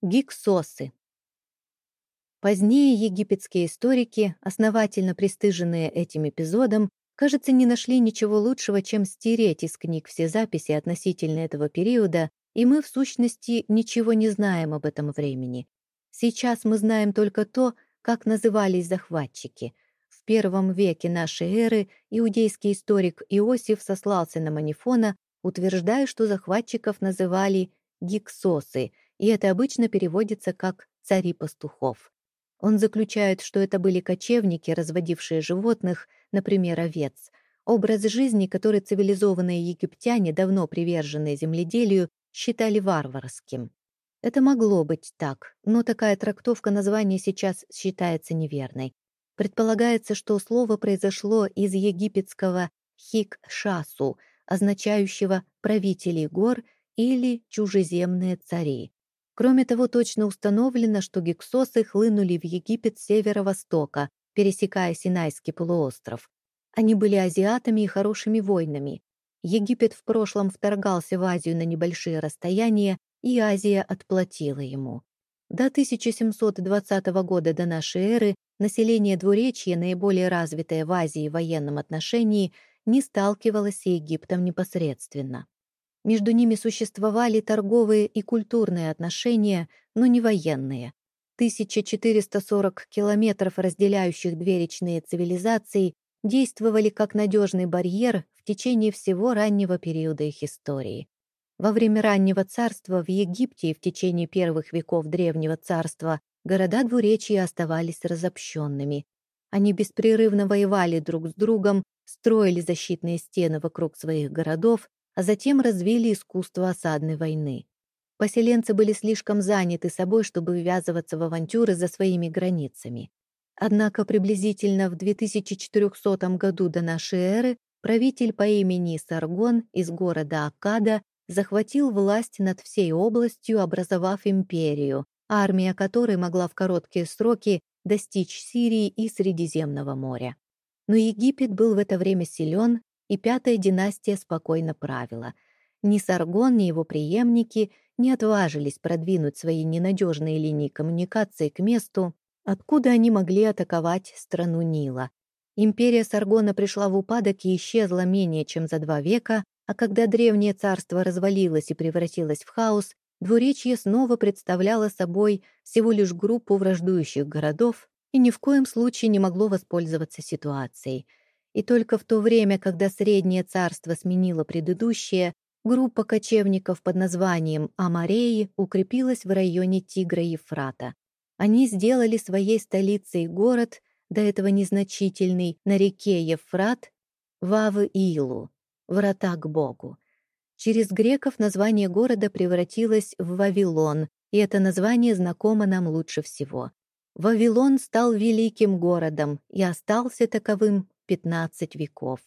Гиксосы. Позднее египетские историки, основательно пристыженные этим эпизодом, кажется, не нашли ничего лучшего, чем стереть из книг все записи относительно этого периода, и мы, в сущности, ничего не знаем об этом времени. Сейчас мы знаем только то, как назывались захватчики. В первом веке нашей эры иудейский историк Иосиф сослался на Манифона, утверждая, что захватчиков называли гиксосы — и это обычно переводится как «цари пастухов». Он заключает, что это были кочевники, разводившие животных, например, овец. Образ жизни, который цивилизованные египтяне, давно приверженные земледелию, считали варварским. Это могло быть так, но такая трактовка названия сейчас считается неверной. Предполагается, что слово произошло из египетского «хик-шасу», означающего «правители гор» или «чужеземные цари». Кроме того, точно установлено, что гексосы хлынули в Египет с северо-востока, пересекая Синайский полуостров. Они были азиатами и хорошими воинами. Египет в прошлом вторгался в Азию на небольшие расстояния, и Азия отплатила ему. До 1720 года до нашей эры население двуречья, наиболее развитое в Азии в военном отношении, не сталкивалось с Египтом непосредственно. Между ними существовали торговые и культурные отношения, но не военные. 1440 километров, разделяющих две речные цивилизации, действовали как надежный барьер в течение всего раннего периода их истории. Во время раннего царства в Египте и в течение первых веков древнего царства города двуречья оставались разобщенными. Они беспрерывно воевали друг с другом, строили защитные стены вокруг своих городов, а затем развили искусство осадной войны. Поселенцы были слишком заняты собой, чтобы ввязываться в авантюры за своими границами. Однако приблизительно в 2400 году до нашей эры правитель по имени Саргон из города Аккада захватил власть над всей областью, образовав империю, армия которой могла в короткие сроки достичь Сирии и Средиземного моря. Но Египет был в это время силен и пятая династия спокойно правила. Ни Саргон, ни его преемники не отважились продвинуть свои ненадежные линии коммуникации к месту, откуда они могли атаковать страну Нила. Империя Саргона пришла в упадок и исчезла менее чем за два века, а когда древнее царство развалилось и превратилось в хаос, двуречье снова представляло собой всего лишь группу враждующих городов и ни в коем случае не могло воспользоваться ситуацией — и только в то время, когда Среднее царство сменило предыдущее, группа кочевников под названием Амареи укрепилась в районе Тигра и Ефрата. Они сделали своей столицей город, до этого незначительный, на реке Ефрат, Вавы-Илу, врата к Богу. Через греков название города превратилось в Вавилон, и это название знакомо нам лучше всего. Вавилон стал великим городом и остался таковым 15 веков.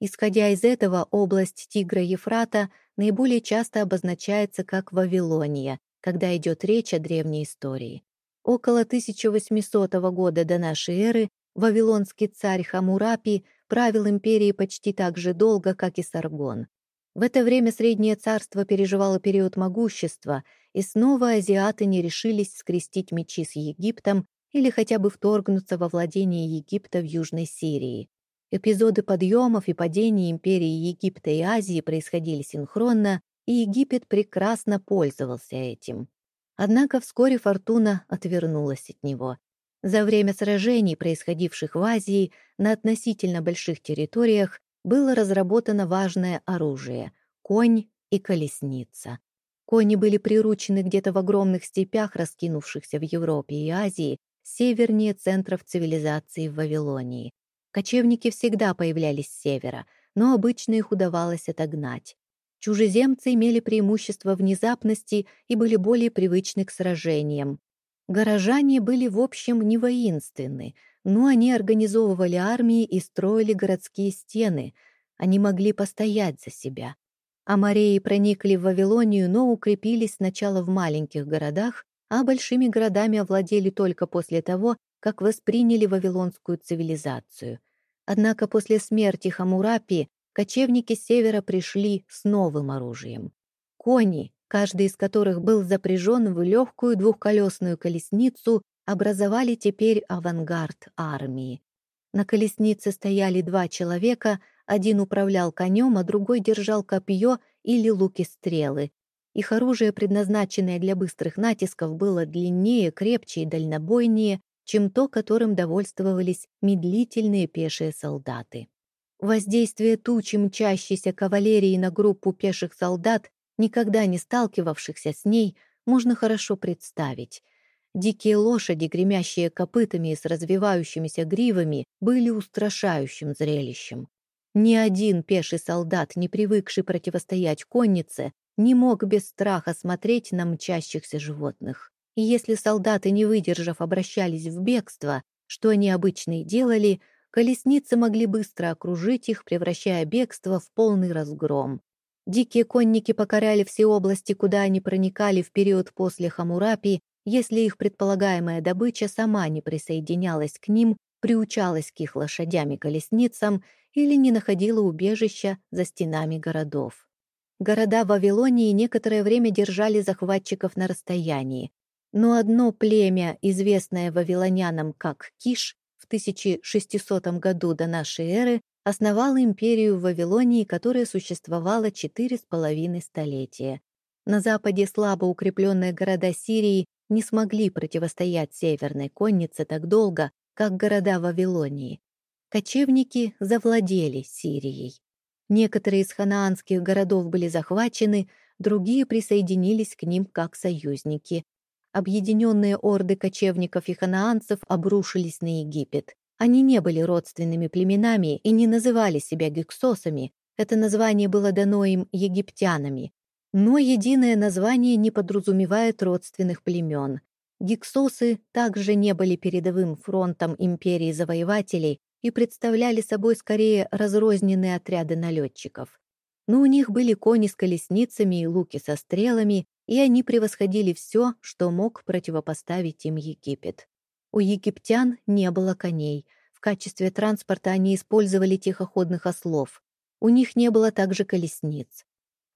Исходя из этого, область Тигра-Ефрата наиболее часто обозначается как Вавилония, когда идет речь о древней истории. Около 1800 года до нашей эры вавилонский царь Хамурапи правил империей почти так же долго, как и Саргон. В это время Среднее царство переживало период могущества, и снова азиаты не решились скрестить мечи с Египтом или хотя бы вторгнуться во владение Египта в Южной Сирии. Эпизоды подъемов и падений империи Египта и Азии происходили синхронно, и Египет прекрасно пользовался этим. Однако вскоре фортуна отвернулась от него. За время сражений, происходивших в Азии, на относительно больших территориях, было разработано важное оружие — конь и колесница. Кони были приручены где-то в огромных степях, раскинувшихся в Европе и Азии, севернее центров цивилизации в Вавилонии. Кочевники всегда появлялись с севера, но обычно их удавалось отогнать. Чужеземцы имели преимущество внезапности и были более привычны к сражениям. Горожане были, в общем, не воинственны, но они организовывали армии и строили городские стены. Они могли постоять за себя. Амареи проникли в Вавилонию, но укрепились сначала в маленьких городах, а большими городами овладели только после того, как восприняли вавилонскую цивилизацию. Однако после смерти Хамурапи кочевники севера пришли с новым оружием. Кони, каждый из которых был запряжен в легкую двухколесную колесницу, образовали теперь авангард армии. На колеснице стояли два человека, один управлял конем, а другой держал копье или луки-стрелы. Их оружие, предназначенное для быстрых натисков, было длиннее, крепче и дальнобойнее, чем то, которым довольствовались медлительные пешие солдаты. Воздействие тучи мчащейся кавалерии на группу пеших солдат, никогда не сталкивавшихся с ней, можно хорошо представить. Дикие лошади, гремящие копытами и с развивающимися гривами, были устрашающим зрелищем. Ни один пеший солдат, не привыкший противостоять коннице, не мог без страха смотреть на мчащихся животных. И если солдаты, не выдержав, обращались в бегство, что они обычно и делали, колесницы могли быстро окружить их, превращая бегство в полный разгром. Дикие конники покоряли все области, куда они проникали в период после Хамурапи, если их предполагаемая добыча сама не присоединялась к ним, приучалась к их лошадям и колесницам или не находила убежища за стенами городов. Города Вавилонии некоторое время держали захватчиков на расстоянии, но одно племя, известное вавилонянам как Киш, в 1600 году до нашей эры основало империю в Вавилонии, которая существовала четыре с половиной столетия. На западе слабо укрепленные города Сирии не смогли противостоять северной коннице так долго, как города Вавилонии. Кочевники завладели Сирией. Некоторые из ханаанских городов были захвачены, другие присоединились к ним как союзники. Объединенные орды кочевников и ханаанцев обрушились на Египет. Они не были родственными племенами и не называли себя гексосами, это название было дано им египтянами, но единое название не подразумевает родственных племен. Гиксосы также не были передовым фронтом империи завоевателей и представляли собой скорее разрозненные отряды налетчиков. Но у них были кони с колесницами и луки со стрелами, и они превосходили все, что мог противопоставить им Египет. У египтян не было коней. В качестве транспорта они использовали тихоходных ослов. У них не было также колесниц.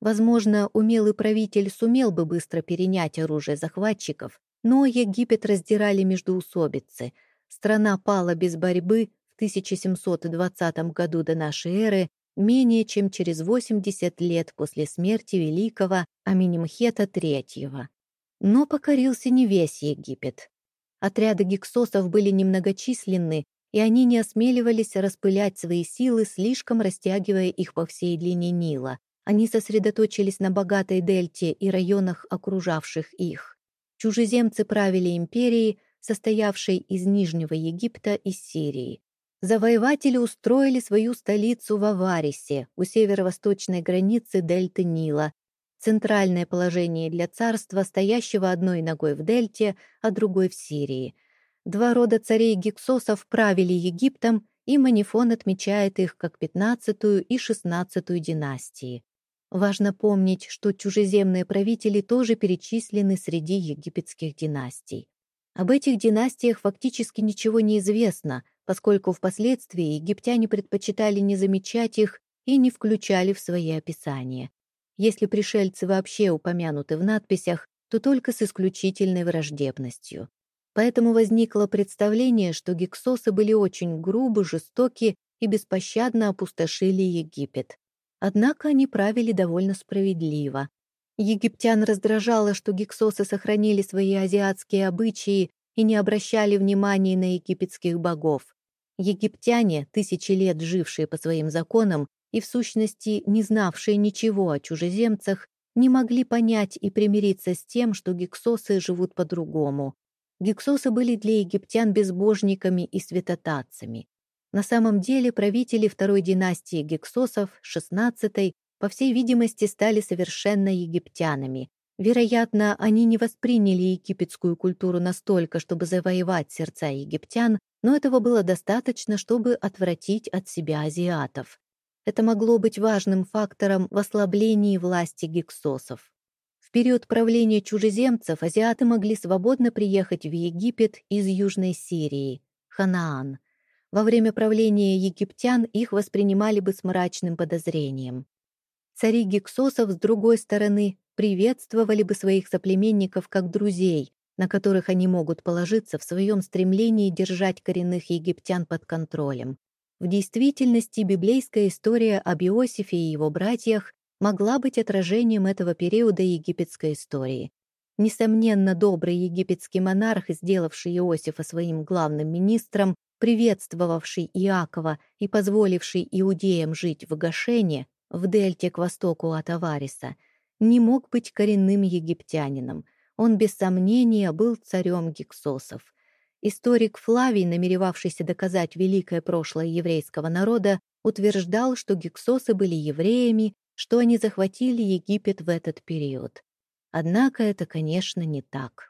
Возможно, умелый правитель сумел бы быстро перенять оружие захватчиков, но Египет раздирали междоусобицы. Страна пала без борьбы в 1720 году до нашей эры, менее чем через 80 лет после смерти великого Аминемхета III. Но покорился не весь Египет. Отряды гиксосов были немногочисленны, и они не осмеливались распылять свои силы, слишком растягивая их по всей длине Нила. Они сосредоточились на богатой дельте и районах, окружавших их. Чужеземцы правили империей, состоявшей из Нижнего Египта и Сирии. Завоеватели устроили свою столицу в Аварисе, у северо-восточной границы дельты Нила, центральное положение для царства, стоящего одной ногой в дельте, а другой в Сирии. Два рода царей гиксосов правили Египтом, и Манифон отмечает их как пятнадцатую и шестнадцатую династии. Важно помнить, что чужеземные правители тоже перечислены среди египетских династий. Об этих династиях фактически ничего не известно, поскольку впоследствии египтяне предпочитали не замечать их и не включали в свои описания. Если пришельцы вообще упомянуты в надписях, то только с исключительной враждебностью. Поэтому возникло представление, что гексосы были очень грубы, жестоки и беспощадно опустошили Египет. Однако они правили довольно справедливо. Египтян раздражало, что гиксосы сохранили свои азиатские обычаи и не обращали внимания на египетских богов. Египтяне, тысячи лет жившие по своим законам и в сущности не знавшие ничего о чужеземцах, не могли понять и примириться с тем, что гиксосы живут по-другому. Гиксосы были для египтян безбожниками и святотатцами. На самом деле правители второй династии гексосов, XVI, по всей видимости, стали совершенно египтянами. Вероятно, они не восприняли египетскую культуру настолько, чтобы завоевать сердца египтян, но этого было достаточно, чтобы отвратить от себя азиатов. Это могло быть важным фактором в ослаблении власти гексосов. В период правления чужеземцев азиаты могли свободно приехать в Египет из Южной Сирии, Ханаан, во время правления египтян их воспринимали бы с мрачным подозрением. Цари гиксосов, с другой стороны, приветствовали бы своих соплеменников как друзей, на которых они могут положиться в своем стремлении держать коренных египтян под контролем. В действительности библейская история об Иосифе и его братьях могла быть отражением этого периода египетской истории. Несомненно, добрый египетский монарх, сделавший Иосифа своим главным министром, приветствовавший Иакова и позволивший иудеям жить в Гошене, в дельте к востоку от Авариса, не мог быть коренным египтянином. Он без сомнения был царем гиксосов. Историк Флавий, намеревавшийся доказать великое прошлое еврейского народа, утверждал, что гиксосы были евреями, что они захватили Египет в этот период. Однако это, конечно, не так.